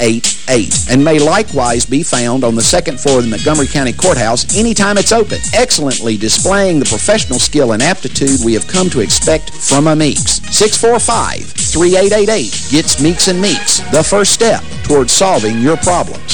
888 and may likewise be found on the second floor of the Montgomery County Courthouse anytime it's open, excellently displaying the professional skill and aptitude we have come to expect from a Meeks. 645-3888 gets Meeks and Meeks, the first step towards solving your problems.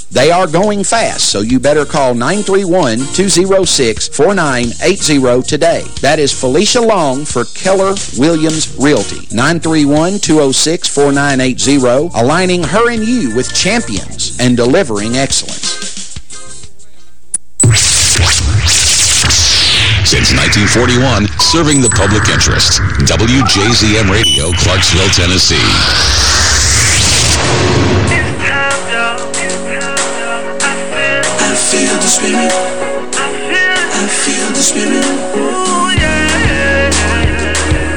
They are going fast, so you better call 931-206-4980 today. That is Felicia Long for Keller Williams Realty. 931-206-4980, aligning her and you with champions and delivering excellence. Since 1941, serving the public interest. WJZM Radio, Clarksville, Tennessee. Spirit. I feel the spirit. Ooh, yeah.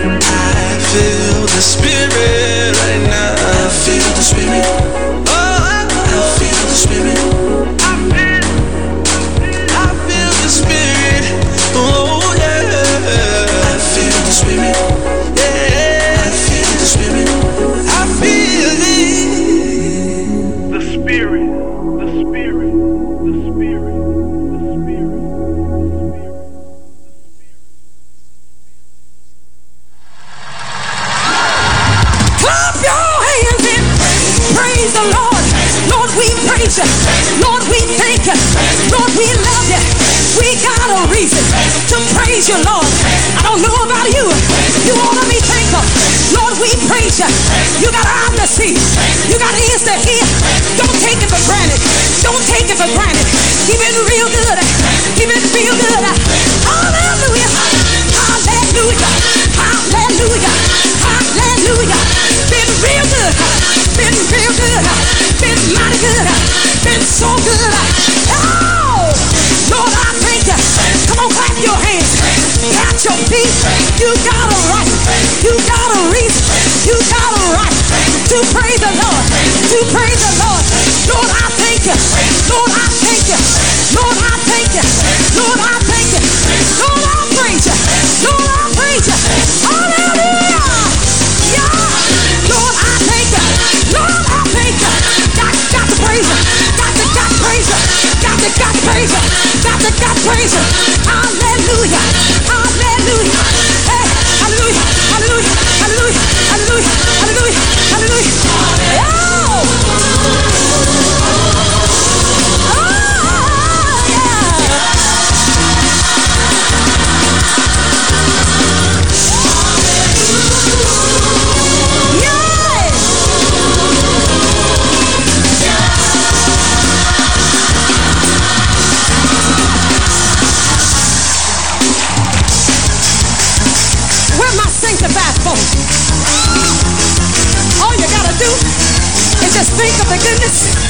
I feel the spirit my goodness.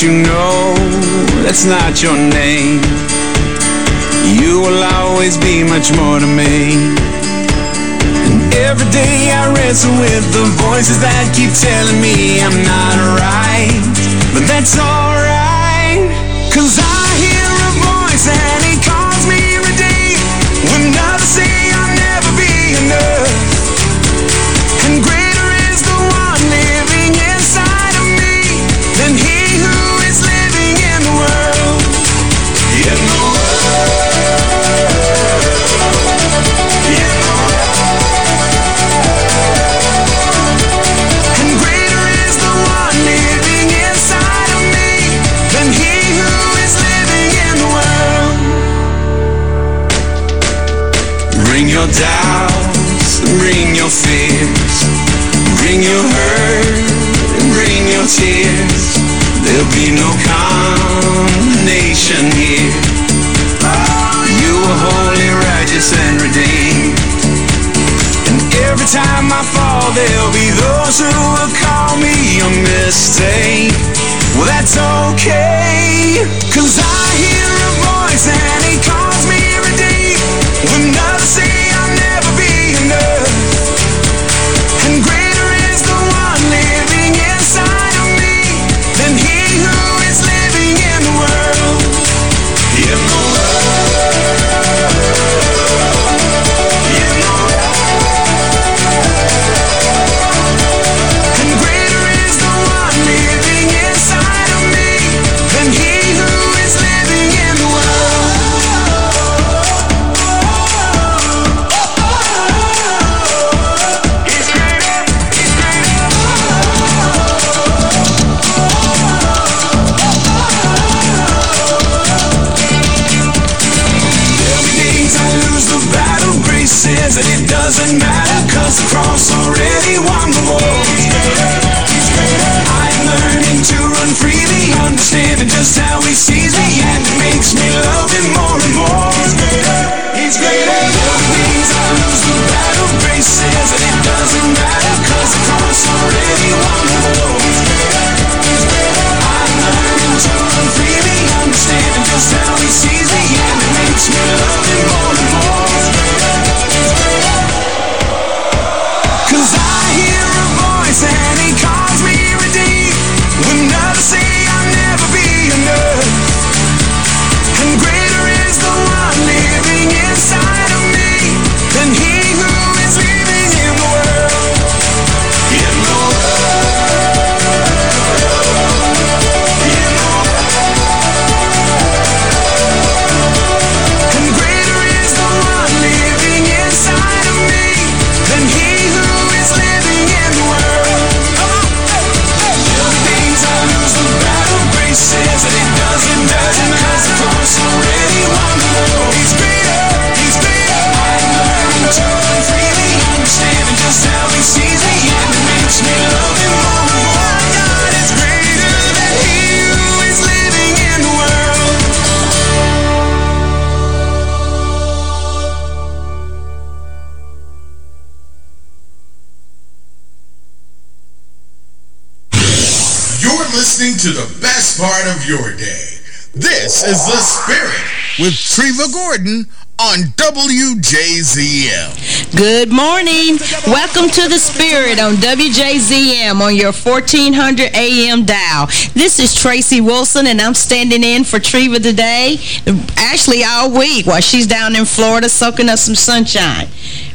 You know that's not your name? You will always be much more to me. And every day I wrestle with the voices that keep telling me I'm not right. But that's alright, cause I hear your doubts, bring your fears, bring your hurt, and bring your tears. There'll be no condemnation here. You are holy, righteous, and redeemed. And every time I fall, there'll be those who will call me a mistake. Well, that's okay, cause I hear a voice and he calls You're listening to the best part of your day. This is The Spirit with Treva Gordon on WJZM. Good morning. Welcome to the Spirit on WJZM on your 1400 AM dial. This is Tracy Wilson, and I'm standing in for Treva today, actually all week while she's down in Florida soaking up some sunshine.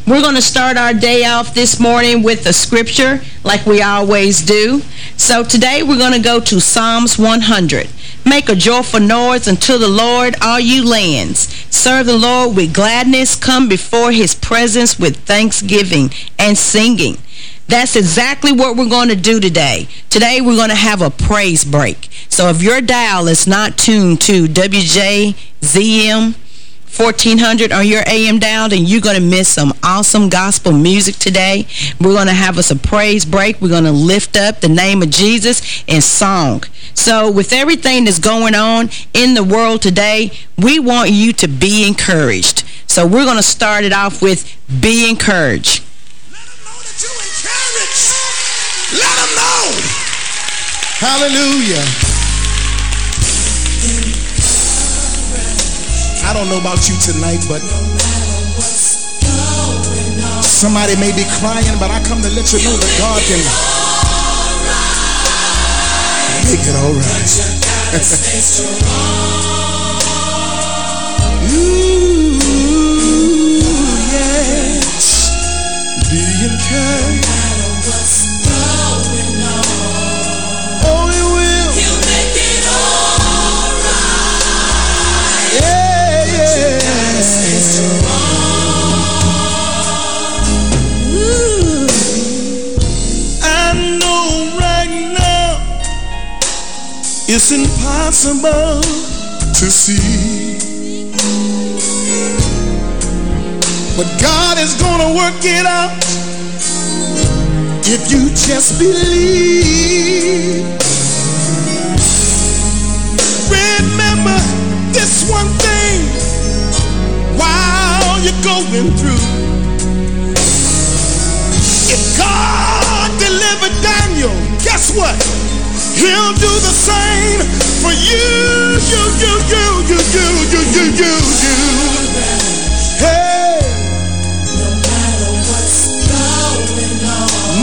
We're going to start our day off this morning with a scripture like we always do. So today we're going to go to Psalms 100. Make a joyful noise unto the Lord, all you lands. Serve the Lord with gladness. Come before his presence with thanksgiving and singing. That's exactly what we're going to do today. Today we're going to have a praise break. So if your dial is not tuned to WJZM 1400 on your AM dial, then you're going to miss some awesome gospel music today. We're going to have us a praise break. We're going to lift up the name of Jesus in song. So with everything that's going on in the world today, we want you to be encouraged. So we're going to start it off with Be encouraged. Let them know that you Encouraged. Let them know. Hallelujah. I don't know about you tonight, but somebody may be crying, but I come to let you know that God can make it all right. Ooh, yes. Be encouraged. Impossible to see. But God is gonna work it out if you just believe. Remember this one thing while you're going through. If God delivered Daniel, guess what? He'll do the same for you, you, you, you, you, you, you, you, you, you. Hey.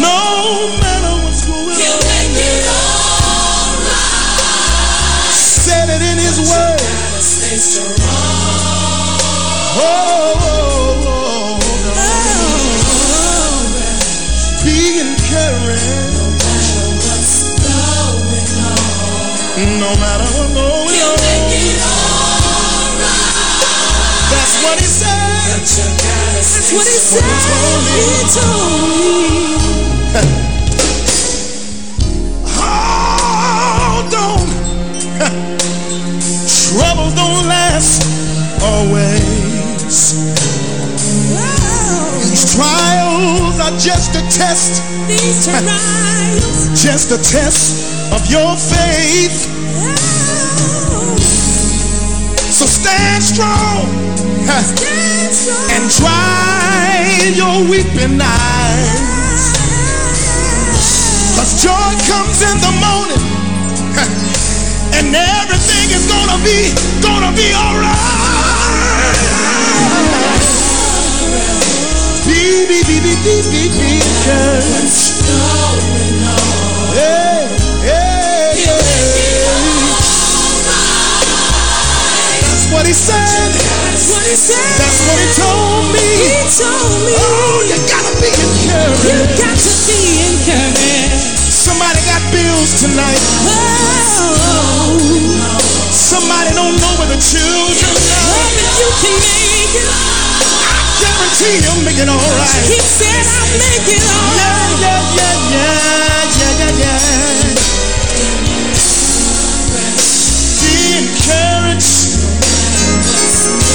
No matter what's going on. Said it in his word. Oh, No matter what's going on. That's what he said. That's what he said. He told me. Hold on. Troubles don't last always. These trials are just a test. These trials. Just a test of your faith. So stand strong and dry your weeping eyes. Cause joy comes in the morning and everything is gonna be, gonna be alright. Be, be, be, be, be, be, be encouraged. Hey, hey, what he said. That's what he said. That's what he told me. He told me. Oh, you gotta be encouraged. You got to be encouraged. Somebody got bills tonight. Oh, Somebody don't know where the children are. hoping you can make it. I Guarantee you'll make it all right. He said I'll make it all Yeah, right. yeah, yeah, yeah, yeah, yeah, yeah. Be encouraged.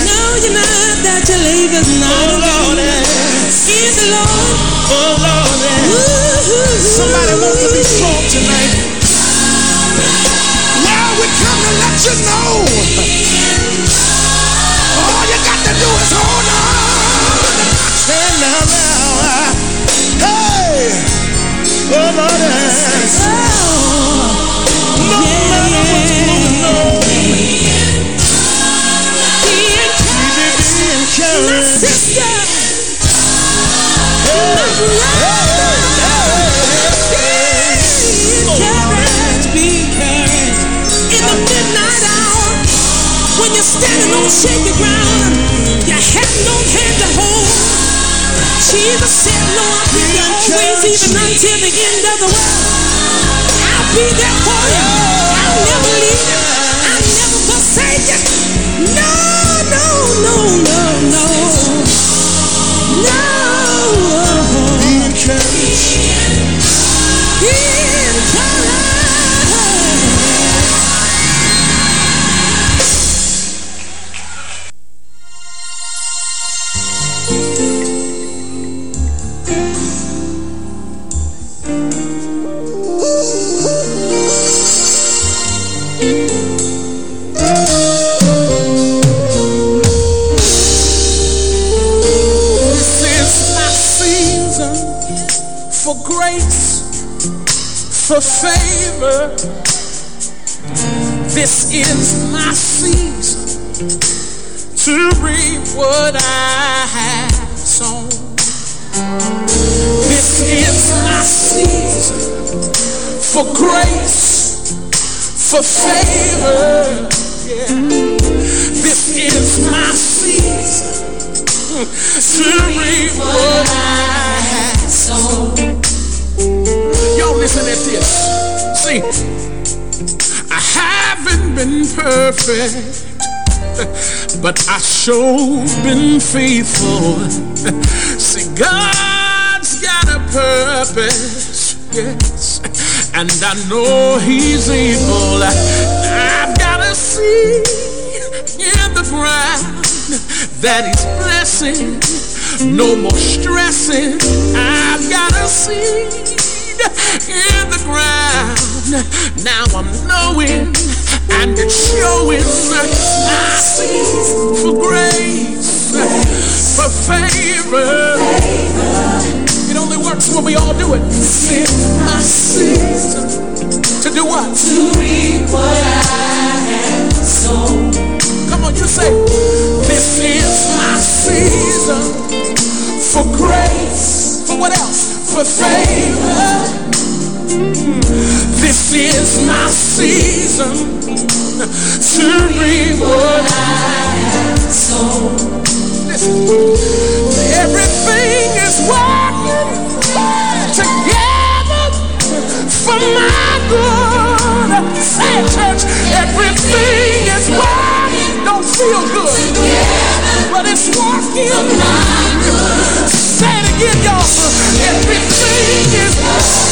No, you're not that your labor's not Oh, Lord, alone. In the Lord. Oh, Lord. Ooh, Somebody want to be strong tonight. Well, we come to let you know. All you got to do is hold on. Stand now, now. Hey. Oh, sure been faithful. See, God's got a purpose, yes, and I know He's able. I've got a seed in the ground that He's blessing. No more stressing. I've got a seed in the ground. Now I'm knowing and showing my seed for grace, for favor. It only works when we all do it. Is my season to do what? To reap what I have sown. Come on, you say, this is my season for grace. For what else? For favor. Mm-hmm. This is my season to reap what I have sown. Listen, everything is working together for my good. Say, it, church, everything is working. Don't feel good, but it's working. Say y'all. For my good. Sing it again. Everything is working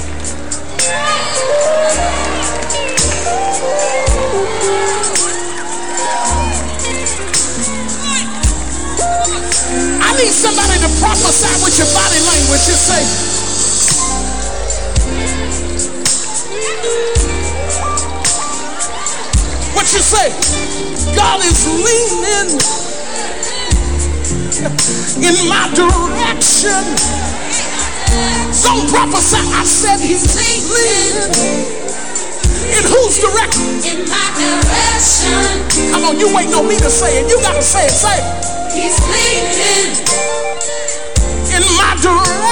somebody to prophesy with your body language. Just say, what you say? God is leaning in my direction. Don't prophesy. I said he's leaning. In whose direction? In my direction. Come on, you waiting on me to say it. You gotta say it. Say it. He's leading In my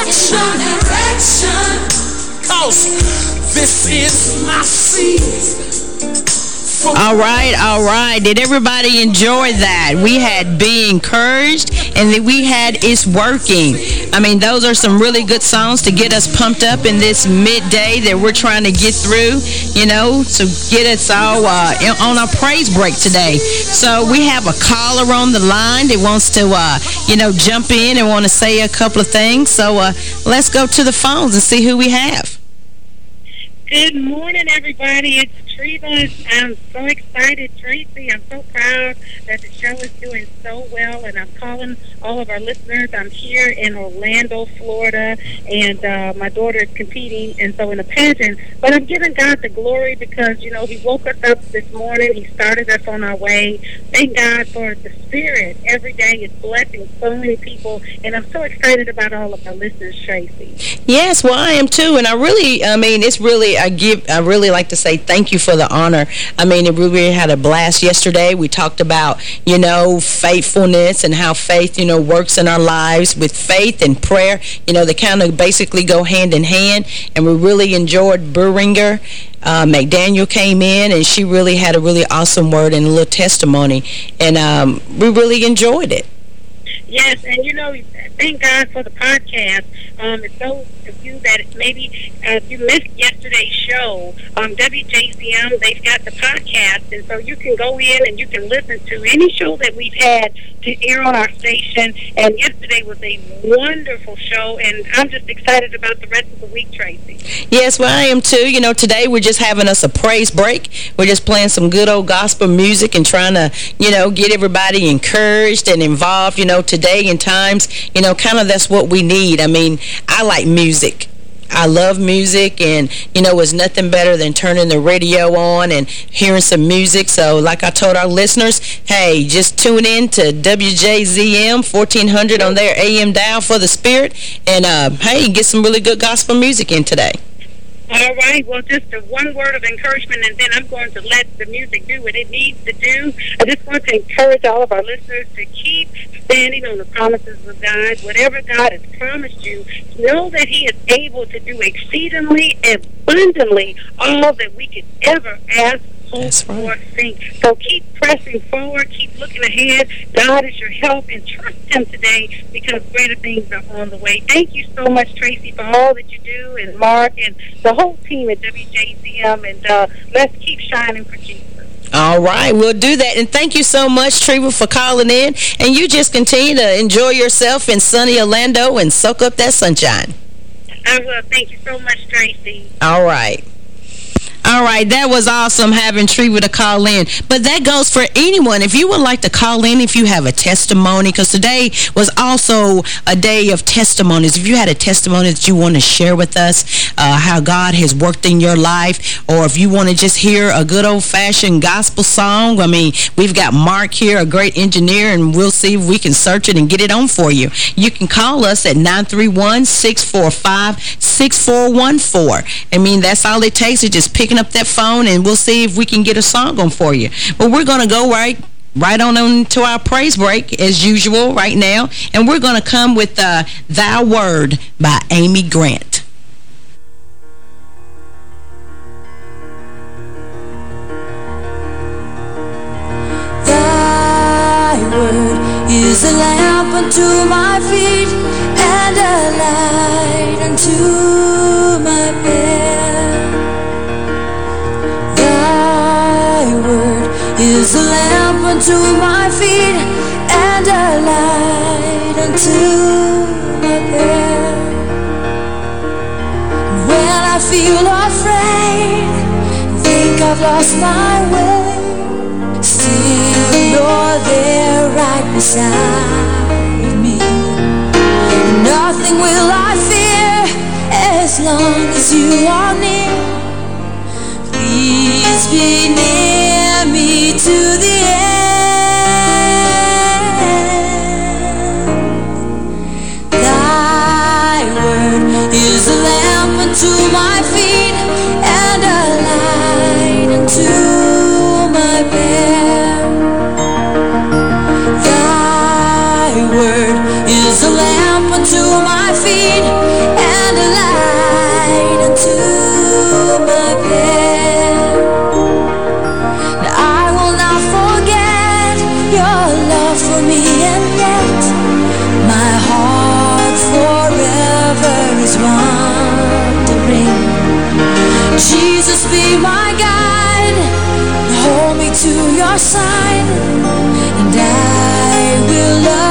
direction. direction. Cause this is my season. All right, all right. Did everybody enjoy that? We had Be Encouraged, and then we had It's Working. I mean, those are some really good songs to get us pumped up in this midday that we're trying to get through, you know, to get us all uh, on our praise break today. So we have a caller on the line that wants to, uh, you know, jump in and want to say a couple of things. So uh, let's go to the phones and see who we have. Good morning, everybody. It's Treva. I'm so excited, Tracy. I'm so proud that the show is doing so well, and I'm calling all of our listeners. I'm here in Orlando, Florida, and uh, my daughter is competing, and so in a pageant. But I'm giving God the glory because you know He woke us up this morning. He started us on our way. Thank God for the Spirit. Every day is blessing so many people, and I'm so excited about all of our listeners, Tracy. Yes, well, I am too, and I really, I mean, it's really, I give, I really like to say thank you for for the honor. I mean, it really had a blast yesterday. We talked about, you know, faithfulness and how faith, you know, works in our lives with faith and prayer. You know, they kind of basically go hand in hand. And we really enjoyed Buringer. Uh, McDaniel came in, and she really had a really awesome word and a little testimony. And um, we really enjoyed it. Yes, and you know, thank God for the podcast. Um, it's those of you that maybe uh, if you missed yesterday's show, um, WJZM, they've got the podcast, and so you can go in and you can listen to any show that we've had to air on our station. And yesterday was a wonderful show, and I'm just excited about the rest of the week, Tracy. Yes, well, I am too. You know, today we're just having us a praise break. We're just playing some good old gospel music and trying to, you know, get everybody encouraged and involved, you know, today and times, you know, kind of that's what we need. I mean, I like music. I love music and, you know, it's nothing better than turning the radio on and hearing some music. So like I told our listeners, hey, just tune in to WJZM 1400 on their AM dial for the Spirit. And, uh, hey, get some really good gospel music in today. All right. Well, just a one word of encouragement, and then I'm going to let the music do what it needs to do. I just want to encourage all of our listeners to keep standing on the promises of God. Whatever God has promised you, know that He is able to do exceedingly abundantly all that we could ever ask hope right. So keep pressing forward, keep looking ahead. God is your help, and trust Him today because greater things are on the way. Thank you so much, Tracy, for all that you do, and Mark, and the whole team at WJZM, and uh, let's keep shining for Jesus. All right, we'll do that. And thank you so much, Treva, for calling in. And you just continue to enjoy yourself in sunny Orlando and soak up that sunshine. I will. Thank you so much, Tracy. All right. All right, that was awesome having Treva to call in. But that goes for anyone. If you would like to call in, if you have a testimony, because today was also a day of testimonies. If you had a testimony that you want to share with us, uh, how God has worked in your life, or if you want to just hear a good old-fashioned gospel song, I mean, we've got Mark here, a great engineer, and we'll see if we can search it and get it on for you. You can call us at 931-645-6414. I mean, that's all it takes is just picking up that phone and we'll see if we can get a song on for you. But we're going to go right right on into our praise break as usual right now. And we're going to come with uh, Thy Word by Amy Grant. Thy Word is a lamp unto my feet a light unto my path. Thy word is a lamp unto my feet and a light unto my path. When I feel afraid, think I've lost my way, still you're there right beside. Nothing will I fear as long as you are near. Please be near me to the end. Thy word is a lamp unto my feet side, and I will love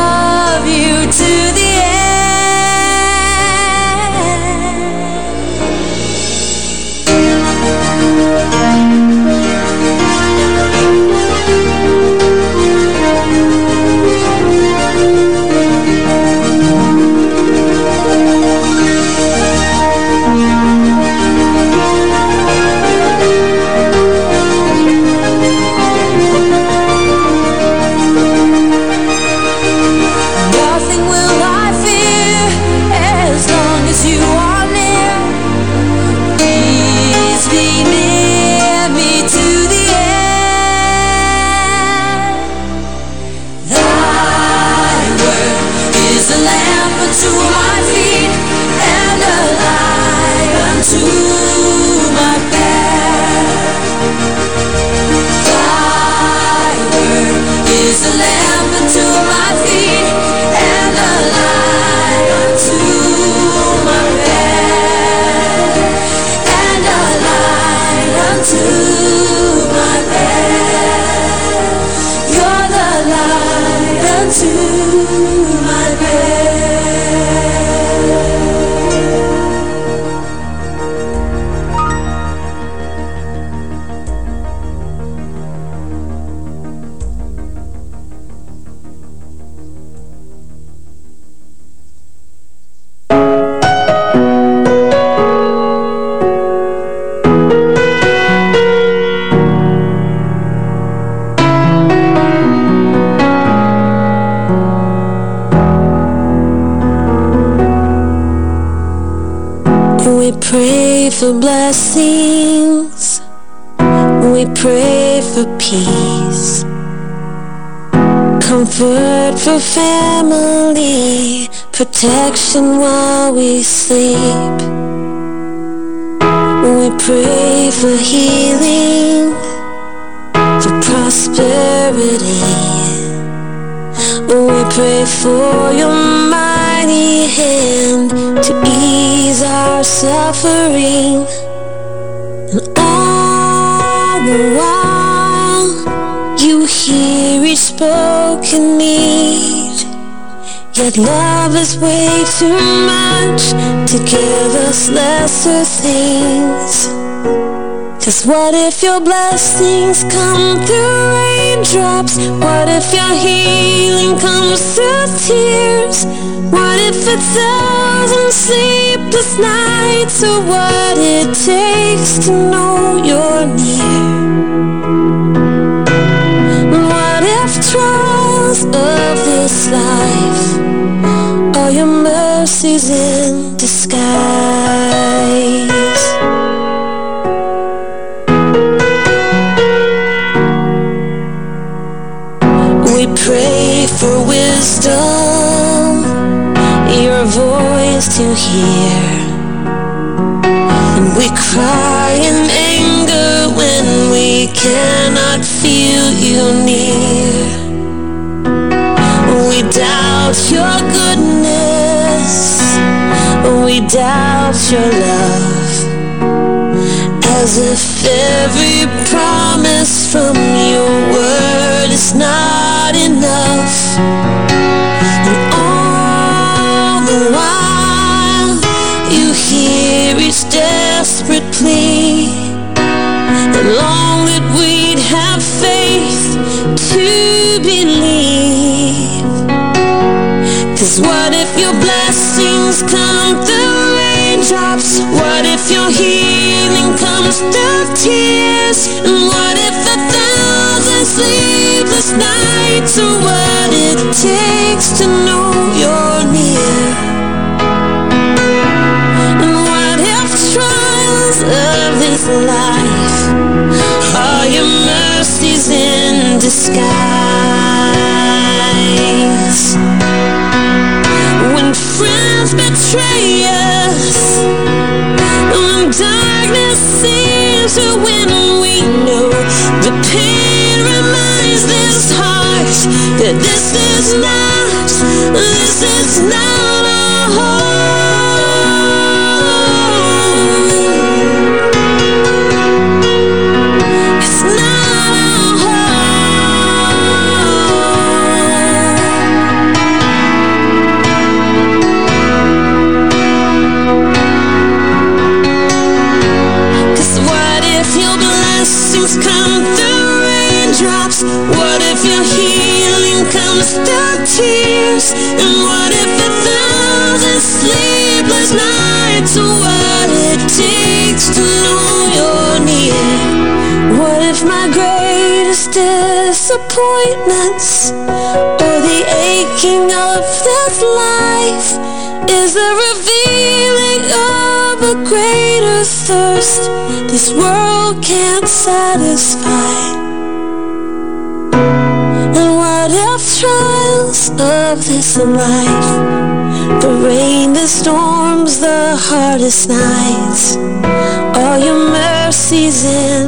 for blessings. We pray for peace. Comfort for family. Protection while we sleep. We pray for healing. For prosperity. We pray for your mighty hand to our suffering. And all the while, you hear each spoken need. Yet love is way too much to give us lesser things. Cause what if your blessings come through raindrops? What if your healing comes through tears? What if a thousand sleepless nights are what it takes to know you're near? What if trials of this life are your mercies in disguise? Your love. As if every promise from your word is not enough. Comes through tears? And what if a thousand sleepless nights are what it takes to know you're near? And what if trials of this life are your mercies in disguise? When friends betray when darkness seems to win, we know the pain reminds this heart that this is not, this is not our home. This world can't satisfy. And what if trials of this life, the rain, the storms, the hardest nights, All your mercies in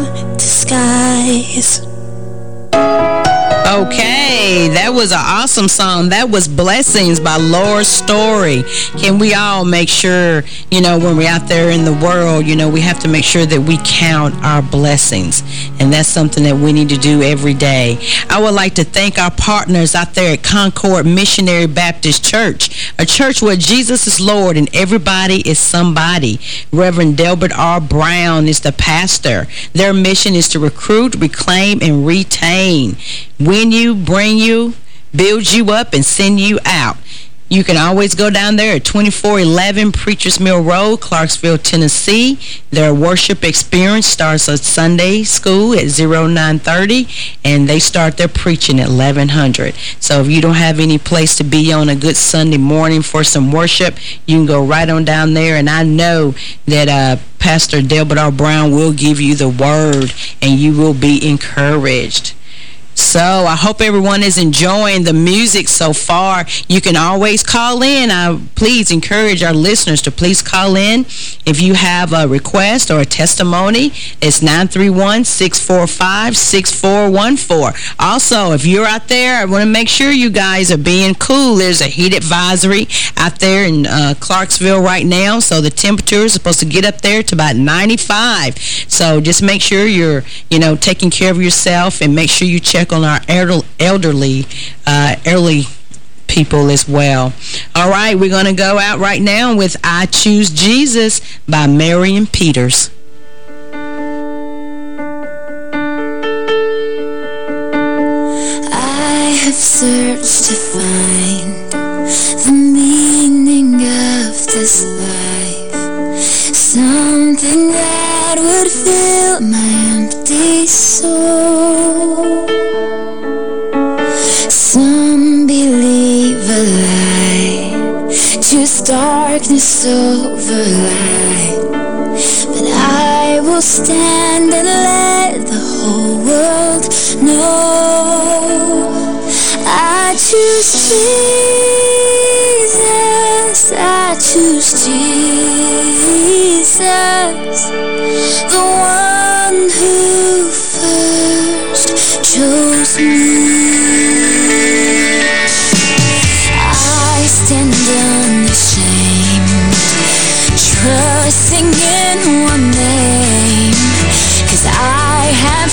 was an awesome song. That was Blessings by Laura Story. Can we all make sure, you know, when we're out there in the world, you know, we have to make sure that we count our blessings. And that's something that we need to do every day. I would like to thank our partners out there at Concord Missionary Baptist Church, a church where Jesus is Lord and everybody is somebody. Reverend Delbert R. Brown is the pastor. Their mission is to recruit, reclaim, and retain. When you, bring you, build you up, and send you out. You can always go down there at 2411 Preachers Mill Road, Clarksville, Tennessee. Their worship experience starts at Sunday school at 0930, and they start their preaching at 1100. So if you don't have any place to be on a good Sunday morning for some worship, you can go right on down there, and I know that uh, Pastor Delbert R. Brown will give you the word, and you will be encouraged. So I hope everyone is enjoying the music so far. You can always call in. I please encourage our listeners to please call in. If you have a request or a testimony, it's 931-645-6414. Also, if you're out there, I want to make sure you guys are being cool. There's a heat advisory out there in uh, Clarksville right now, so the temperature is supposed to get up there to about 95. So just make sure you're, you know, taking care of yourself and make sure you check on our elderly, uh, elderly people as well. All right, we're going to go out right now with I Choose Jesus by Marion Peters. I have searched to find the meaning of this life Something that would fill my empty soul. Some believe a lie, choose darkness over light. But I will stand and let the whole world know. I choose Jesus, I choose Jesus, the one who first chose me. I stand unashamed Trusting in one name Cause I have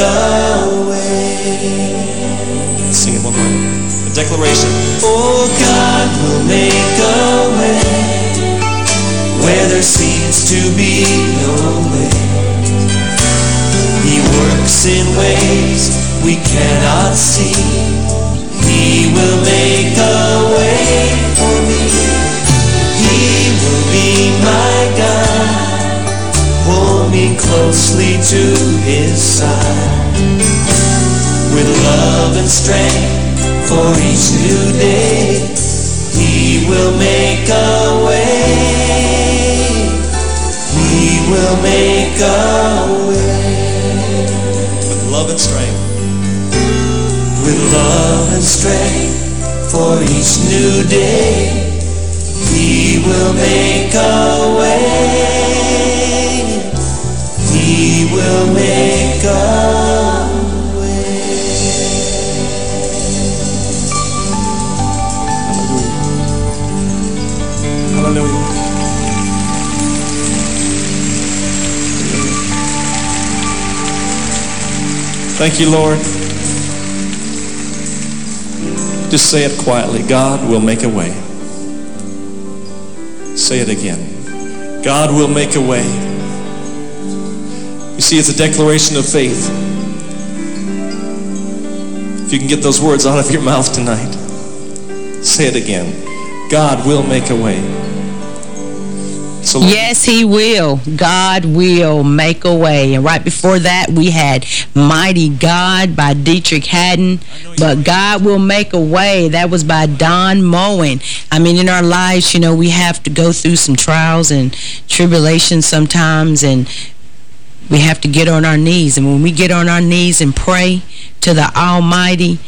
go away. Sing it one more. The declaration. Oh, God will make a way where there seems to be no way. He works in ways we cannot see. He will make a way. clinging closely to his side. With love and strength for each new day, he will make a way. He will make a way. With love and strength. With love and strength for each new day, he will make a way. Will make a Hallelujah. Thank you, Lord. Just say it quietly. God will make a way. Say it again. God will make a way. See, it's a declaration of faith. If you can get those words out of your mouth tonight, say it again. God will make a way. So yes, he will. God will make a way. And right before that, we had Mighty God by Deitrick Haddon. But God will make a way. That was by Don Moen. I mean, in our lives, you know, we have to go through some trials and tribulations sometimes. And we have to get on our knees. And when we get on our knees and pray to the Almighty,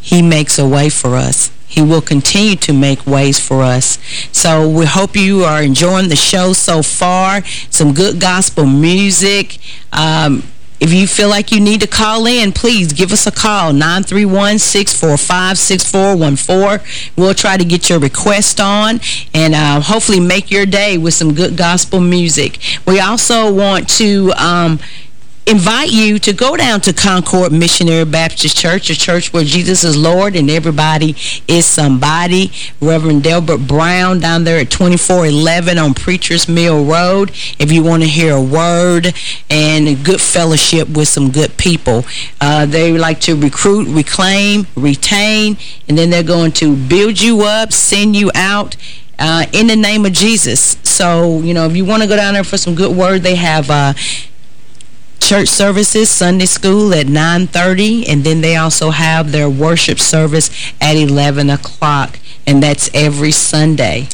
he makes a way for us. He will continue to make ways for us. So we hope you are enjoying the show so far. Some good gospel music. Um, if you feel like you need to call in, please give us a call, 931-645-6414. We'll try to get your request on and uh, hopefully make your day with some good gospel music. We also want to... Um, invite you to go down to Concord Missionary Baptist Church, a church where Jesus is Lord and everybody is somebody. Reverend Delbert Brown down there at 2411 on Preacher's Mill Road. If you want to hear a word and good fellowship with some good people. Uh, they like to recruit, reclaim, retain, and then they're going to build you up, send you out, uh, in the name of Jesus. So, you know, if you want to go down there for some good word, they have uh, church services, Sunday school at 9.30, and then they also have their worship service at 11 o'clock, and that's every Sunday.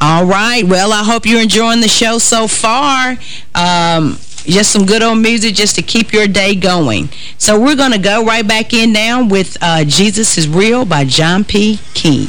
All right. Well, I hope you're enjoying the show so far. Um, just some good old music just to keep your day going. So we're going to go right back in now with uh, Jesus is Real by John P. Kee.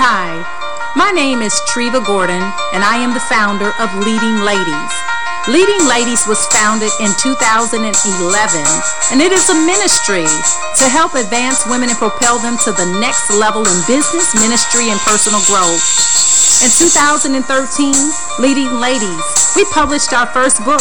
Hi, my name is Treva Gordon, and I am the founder of Leading Ladies. Leading Ladies was founded in 2011, and it is a ministry to help advance women and propel them to the next level in business, ministry, and personal growth. In 2013, Leading Ladies, we published our first book.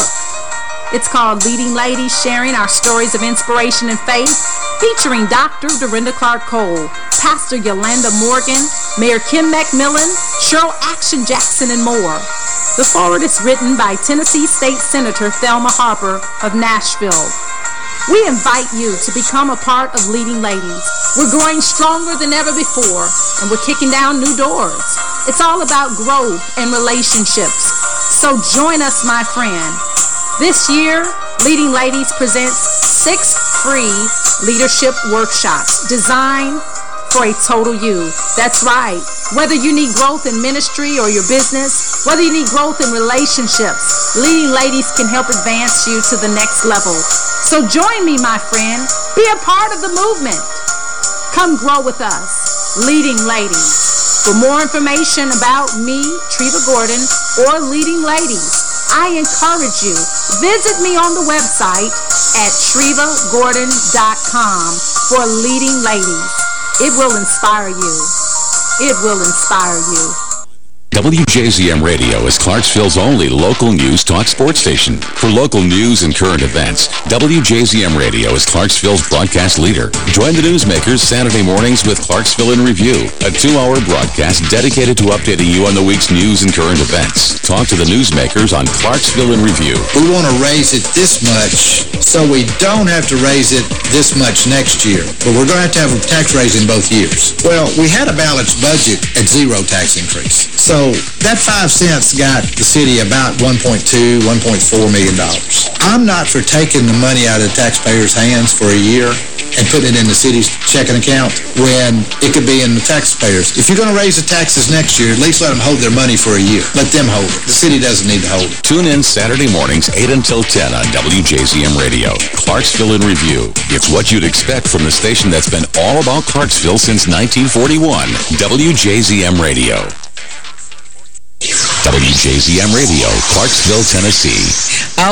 It's called Leading Ladies, Sharing Our Stories of Inspiration and Faith, featuring Dr. Dorinda Clark Cole, Pastor Yolanda Morgan, Mayor Kim McMillan, Cheryl Action Jackson, and more. The forward is written by Tennessee State Senator Thelma Harper of Nashville. We invite you to become a part of Leading Ladies. We're growing stronger than ever before, and we're kicking down new doors. It's all about growth and relationships. So join us, my friend. This year, Leading Ladies presents six free leadership workshops designed for a total you. That's right. Whether you need growth in ministry or your business, whether you need growth in relationships, Leading Ladies can help advance you to the next level. So join me, my friend. Be a part of the movement. Come grow with us, Leading Ladies. For more information about me, Treva Gordon, or Leading Ladies, I encourage you, visit me on the website at trevagordon.com for Leading Ladies. It will inspire you. It will inspire you. WJZM Radio is Clarksville's only local news talk sports station. For local news and current events, WJZM Radio is Clarksville's broadcast leader. Join the newsmakers Saturday mornings with Clarksville in Review, a two-hour broadcast dedicated to updating you on the week's news and current events. Talk to the newsmakers on Clarksville in Review. We want to raise it this much so we don't have to raise it this much next year. But we're going to have to have a tax raise in both years. Well, we had a balanced budget at zero tax increase. So that five cents got the city about 1.2, 1.4 million dollars. I'm not for taking the money out of the taxpayers' hands for a year and putting it in the city's checking account when it could be in the taxpayers. If you're going to raise the taxes next year, at least let them hold their money for a year. Let them hold it. The city doesn't need to hold it. Tune in Saturday mornings 8 until 10 on WJZM Radio. Clarksville in Review. It's what you'd expect from the station that's been all about Clarksville since 1941. WJZM Radio. WJZM Radio, Clarksville, Tennessee.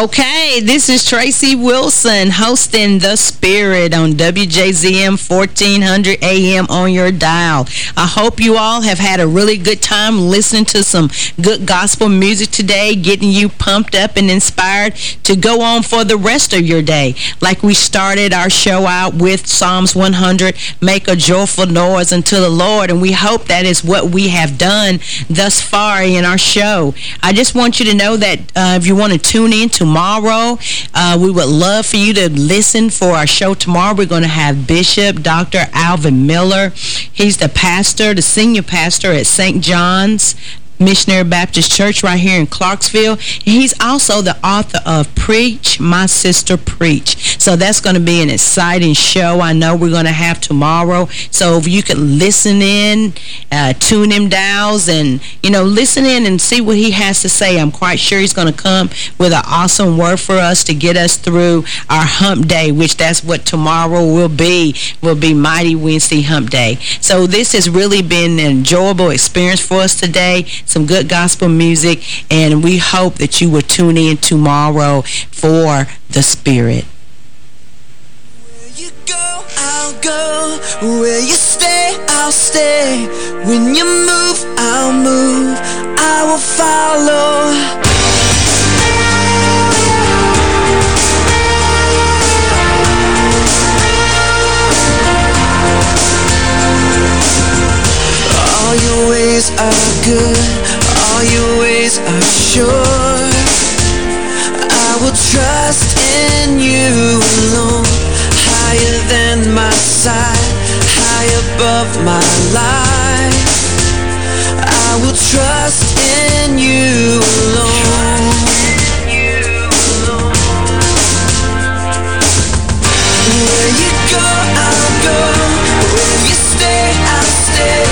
Okay, this is Tracy Wilson hosting The Spirit on WJZM 1400 AM on your dial. I hope you all have had a really good time listening to some good gospel music today, getting you pumped up and inspired to go on for the rest of your day. Like we started our show out with Psalms 100, make a joyful noise unto the Lord, and we hope that is what we have done thus far in our show. I just want you to know that uh, if you want to tune in tomorrow, uh, we would love for you to listen for our show tomorrow. We're going to have Bishop Dr. Alvin Miller. He's the pastor, the senior pastor at St. John's Missionary Baptist Church right here in Clarksville. And he's also the author of Preach, My Sister Preach. So that's going to be an exciting show I know we're going to have tomorrow. So if you can listen in, uh, tune him down and, you know, listen in and see what he has to say. I'm quite sure he's going to come with an awesome word for us to get us through our hump day, which that's what tomorrow will be, will be Mighty Wednesday Hump Day. So this has really been an enjoyable experience for us today some good gospel music, and we hope that you will tune in tomorrow for The Spirit. I'll go. Where you stay, I'll stay. When you move, I'll move. I will follow. All your ways are good, all your ways are sure. I will trust in you alone, higher than my sight, high above my life. I will trust in you alone. Where you go, I'll go. Where you stay, I'll stay.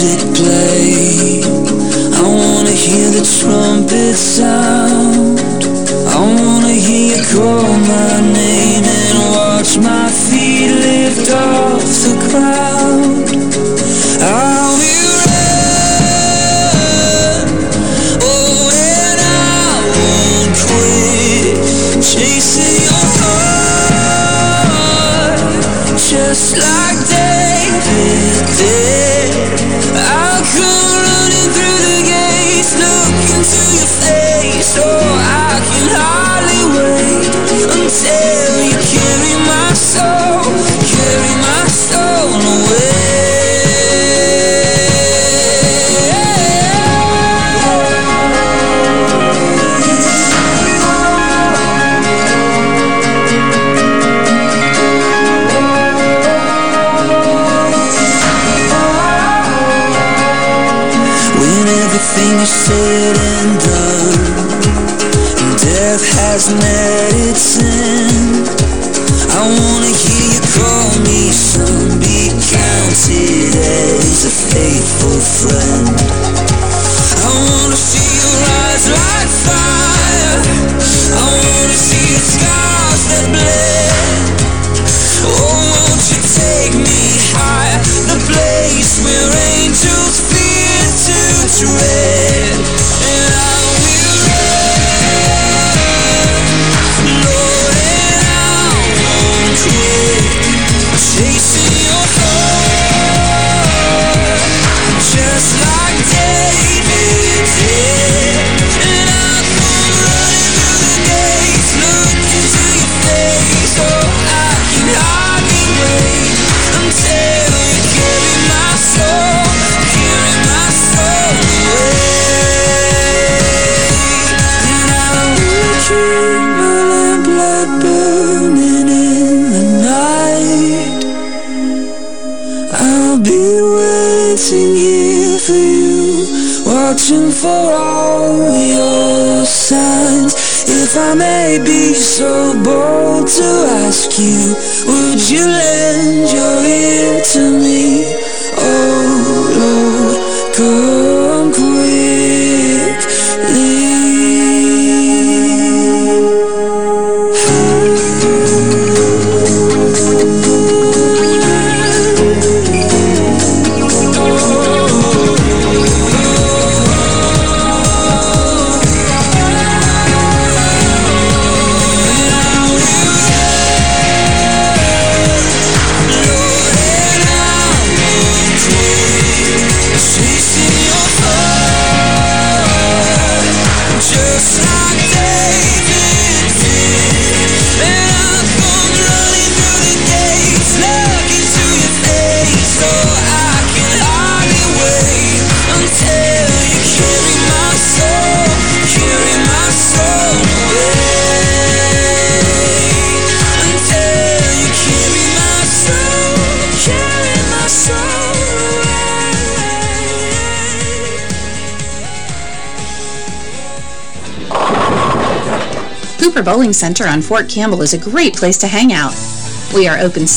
music play so bold to ask you, would you let Our Bowling Center on Fort Campbell is a great place to hang out. We are open